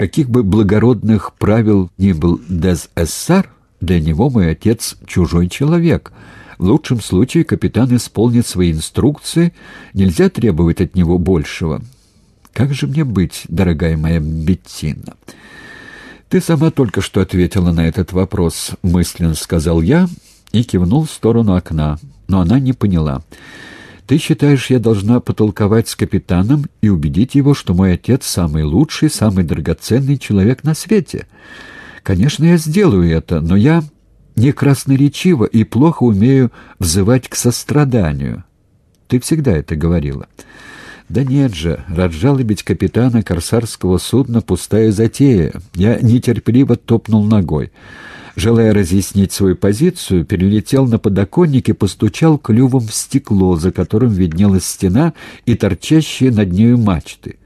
Каких бы благородных правил ни был ДССР, для него мой отец — чужой человек. В лучшем случае капитан исполнит свои инструкции, нельзя требовать от него большего. Как же мне быть, дорогая моя Беттина? Ты сама только что ответила на этот вопрос, мысленно сказал я и кивнул в сторону окна, но она не поняла. Ты считаешь, я должна потолковать с капитаном и убедить его, что мой отец самый лучший, самый драгоценный человек на свете? Конечно, я сделаю это, но я не красноречива и плохо умею взывать к состраданию. Ты всегда это говорила. Да нет же, разжалобить капитана корсарского судна — пустая затея. Я нетерпеливо топнул ногой желая разъяснить свою позицию, перелетел на подоконник и постучал клювом в стекло, за которым виднелась стена и торчащие над нею мачты.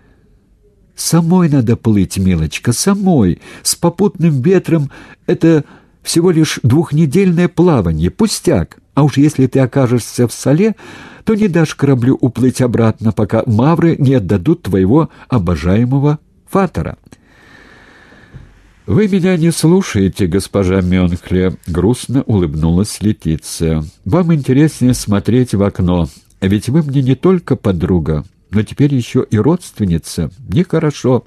«Самой надо плыть, милочка, самой! С попутным ветром это всего лишь двухнедельное плавание, пустяк. А уж если ты окажешься в соле, то не дашь кораблю уплыть обратно, пока мавры не отдадут твоего обожаемого фатора». «Вы меня не слушаете, госпожа Мюнхле», — грустно улыбнулась Летиция. «Вам интереснее смотреть в окно, ведь вы мне не только подруга, но теперь еще и родственница. Нехорошо».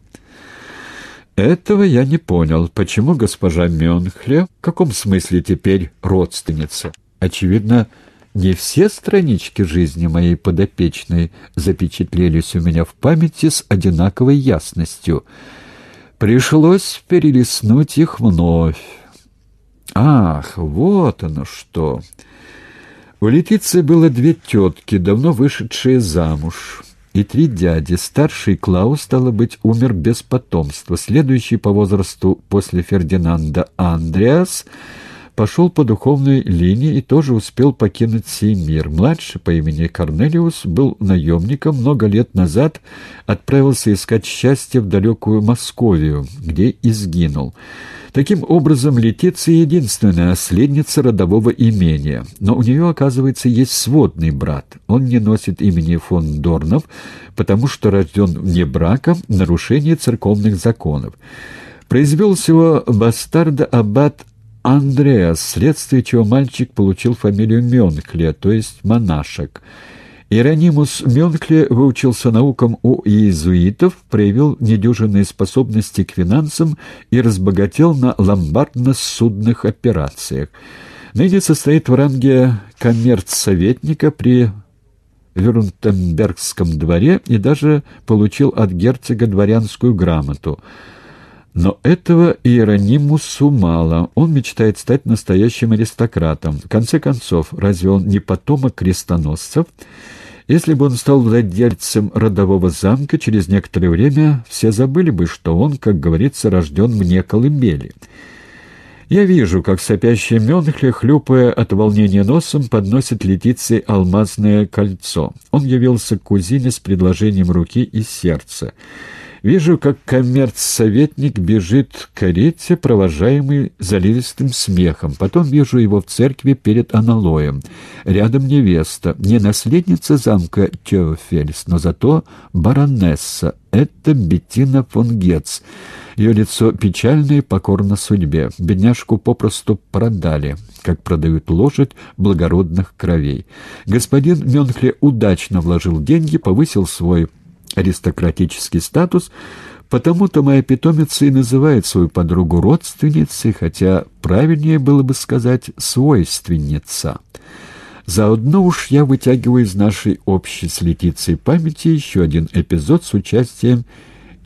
«Этого я не понял. Почему госпожа Мюнхле? В каком смысле теперь родственница? Очевидно, не все странички жизни моей подопечной запечатлелись у меня в памяти с одинаковой ясностью». Пришлось перелистнуть их вновь. Ах, вот оно что! У Летиции было две тетки, давно вышедшие замуж, и три дяди. Старший Клаус, стало быть, умер без потомства. Следующий по возрасту после Фердинанда Андреас — пошел по духовной линии и тоже успел покинуть сей мир. Младший по имени Корнелиус был наемником, много лет назад отправился искать счастье в далекую Московию, где и сгинул. Таким образом, Летиция единственная наследница родового имения, но у нее, оказывается, есть сводный брат. Он не носит имени фон Дорнов, потому что рожден вне брака в нарушении церковных законов. Произвел всего бастарда аббат Андреас, вследствие чего мальчик получил фамилию Мёнкле, то есть монашек. Иеронимус Мёнкле выучился наукам у иезуитов, проявил недюжинные способности к финансам и разбогател на ломбардно-судных операциях. Ныне состоит в ранге коммерцсоветника при Вюртембергском дворе и даже получил от герцога дворянскую грамоту — но этого Иеронимусу мало. Он мечтает стать настоящим аристократом. В конце концов, разве он не потомок крестоносцев? Если бы он стал владельцем родового замка, через некоторое время все забыли бы, что он, как говорится, рожден вне колыбели. Я вижу, как сопящая Мюнхле, хлюпая от волнения носом, подносит Летиции алмазное кольцо. Он явился к кузине с предложением руки и сердца. Вижу, как коммерцсоветник бежит к карете, провожаемый заливистым смехом. Потом вижу его в церкви перед аналоем. Рядом невеста, не наследница замка Теофельс, но зато баронесса. Это Беттина фон Гетц. Ее лицо печальное и покорно судьбе. Бедняжку попросту продали, как продают лошадь благородных кровей. Господин Мюнхле удачно вложил деньги, повысил свой аристократический статус, потому-то моя питомица и называет свою подругу родственницей, хотя правильнее было бы сказать «свойственница». Заодно уж я вытягиваю из нашей общей с Летицией памяти еще один эпизод с участием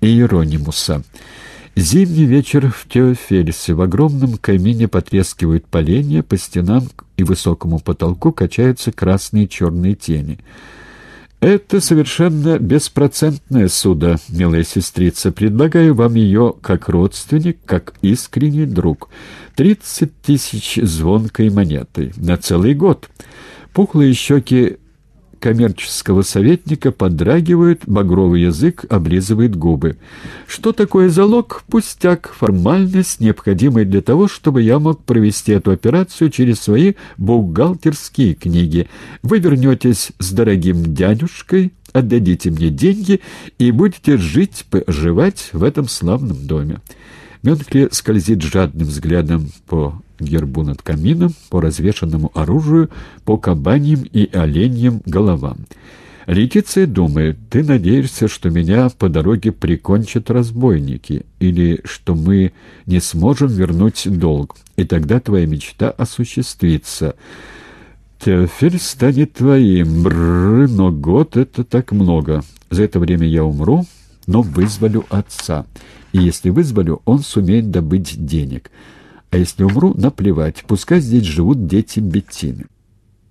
Иеронимуса. Зимний вечер в Теофельсе. В огромном камине потрескивают поленья, по стенам и высокому потолку качаются красные и черные тени. «Это совершенно беспроцентное судо, милая сестрица. Предлагаю вам ее как родственник, как искренний друг. Тридцать тысяч звонкой монеты на целый год». Пухлые щеки коммерческого советника подрагивают, багровый язык облизывает губы. Что такое залог? Пустяк, формальность, необходимая для того, чтобы я мог провести эту операцию через свои бухгалтерские книги. Вы вернетесь с дорогим дядюшкой, Отдадите мне деньги и будете жить, поживать в этом славном доме». Мюнхли скользит жадным взглядом по гербу над камином, по развешанному оружию, по кабаньим и оленьим головам. Летиция думает, ты надеешься, что меня по дороге прикончат разбойники, или что мы не сможем вернуть долг, и тогда твоя мечта осуществится. Теофель станет твоим, бррр, но год — это так много. За это время я умру, но вызволю отца. И если вызволю, он сумеет добыть денег. А если умру, наплевать, пускай здесь живут дети Беттины.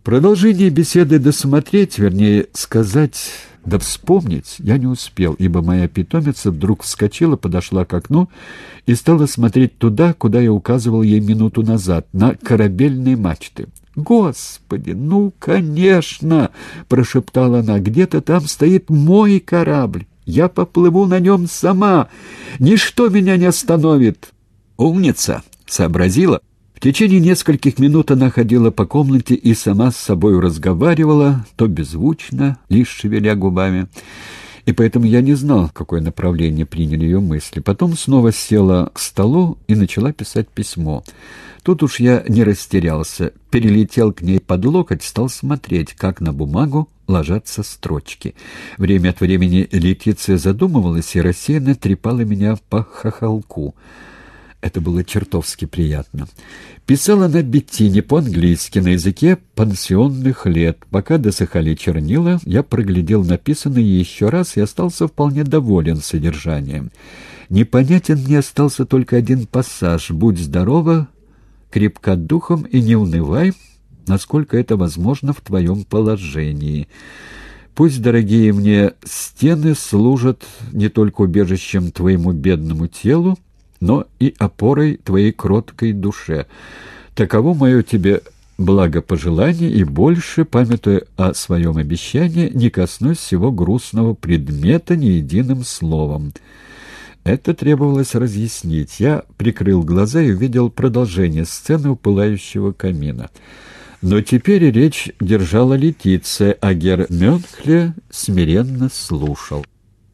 Продолжение беседы досмотреть, вернее, сказать, да вспомнить я не успел, ибо моя питомица вдруг вскочила, подошла к окну и стала смотреть туда, куда я указывал ей минуту назад, на корабельные мачты. «Господи, ну, конечно!» — прошептала она. «Где-то там стоит мой корабль. Я поплыву на нем сама. Ничто меня не остановит». «Умница!» — сообразила. В течение нескольких минут она ходила по комнате и сама с собой разговаривала, то беззвучно, лишь шевеля губами. И поэтому я не знал, какое направление приняли ее мысли. Потом снова села к столу и начала писать письмо. Тут уж я не растерялся, перелетел к ней под локоть, стал смотреть, как на бумагу ложатся строчки. Время от времени Летиция задумывалась и рассеянно трепала меня по хохолку. Это было чертовски приятно. Писала на Беттине по-английски, на языке пансионных лет. Пока досыхали чернила, я проглядел написанное еще раз и остался вполне доволен содержанием. Непонятен мне остался только один пассаж «Будь здорова, крепка духом и не унывай, насколько это возможно в твоем положении». Пусть, дорогие мне, стены служат не только убежищем твоему бедному телу, но и опорой твоей кроткой душе. Таково мое тебе благопожелание, и больше, памятуя о своем обещании, не коснусь всего грустного предмета ни единым словом». Это требовалось разъяснить. Я прикрыл глаза и увидел продолжение сцены у пылающего камина. Но теперь речь держала Летиция, а Гер Мюнхле смиренно слушал.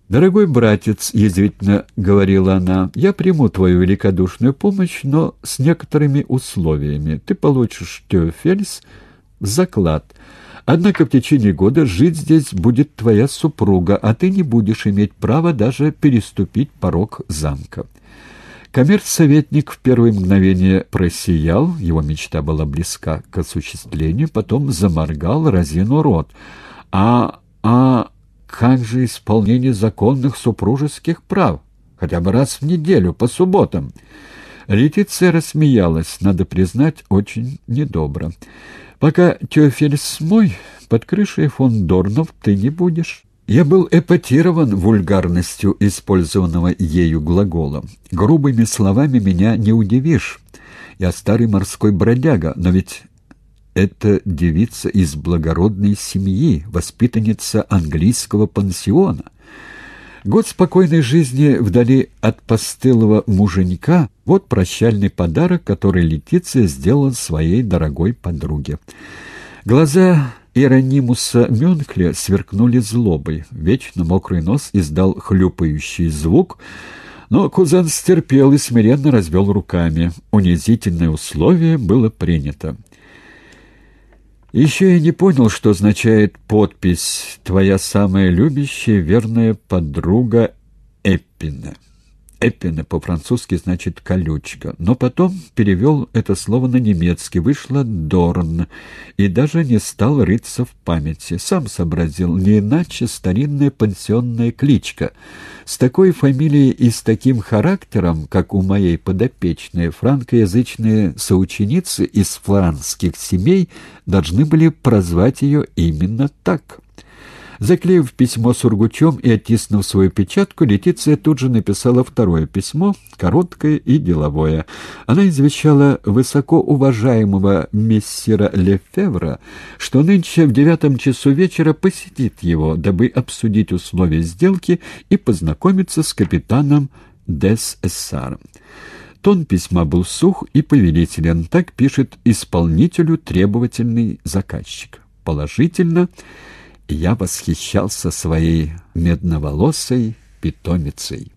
«Дорогой братец», — язвительно говорила она, — «я приму твою великодушную помощь, но с некоторыми условиями. Ты получишь Теофельс в заклад. Однако в течение года жить здесь будет твоя супруга, а ты не будешь иметь права даже переступить порог замка». Коммерцсоветник в первое мгновение просиял, его мечта была близка к осуществлению, потом заморгал, разину рот. «А... а...» как же исполнение законных супружеских прав? Хотя бы раз в неделю, по субботам. Летиция рассмеялась, надо признать, очень недобро. Пока Теофельс мой, под крышей фон Дорнов ты не будешь. Я был эпатирован вульгарностью использованного ею глагола. Грубыми словами меня не удивишь. Я старый морской бродяга, но ведь это девица из благородной семьи, воспитанница английского пансиона. Год спокойной жизни вдали от постылого муженька — вот прощальный подарок, который Летиция сделала своей дорогой подруге. Глаза Иеронимуса Мюнкля сверкнули злобой. Вечно мокрый нос издал хлюпающий звук, но кузен стерпел и смиренно развел руками. Унизительное условие было принято. Еще я не понял, что означает подпись «Твоя самая любящая верная подруга Эппина». Эппина по-французски значит «колючка», но потом перевел это слово на немецкий, вышло «дорн», и даже не стал рыться в памяти. Сам сообразил, не иначе старинная пансионная кличка. С такой фамилией и с таким характером, как у моей подопечной, франкоязычные соученицы из французских семей должны были прозвать ее именно так». Заклеив письмо сургучом и оттиснув свою печатку, Летиция тут же написала второе письмо, короткое и деловое. Она извещала высокоуважаемого мессира Лефевра, что нынче в девятом часу вечера посетит его, дабы обсудить условия сделки и познакомиться с капитаном Дес Эссаром. Тон письма был сух и повелителен, так пишет исполнителю требовательный заказчик. Положительно я восхищался своей медноволосой питомицей.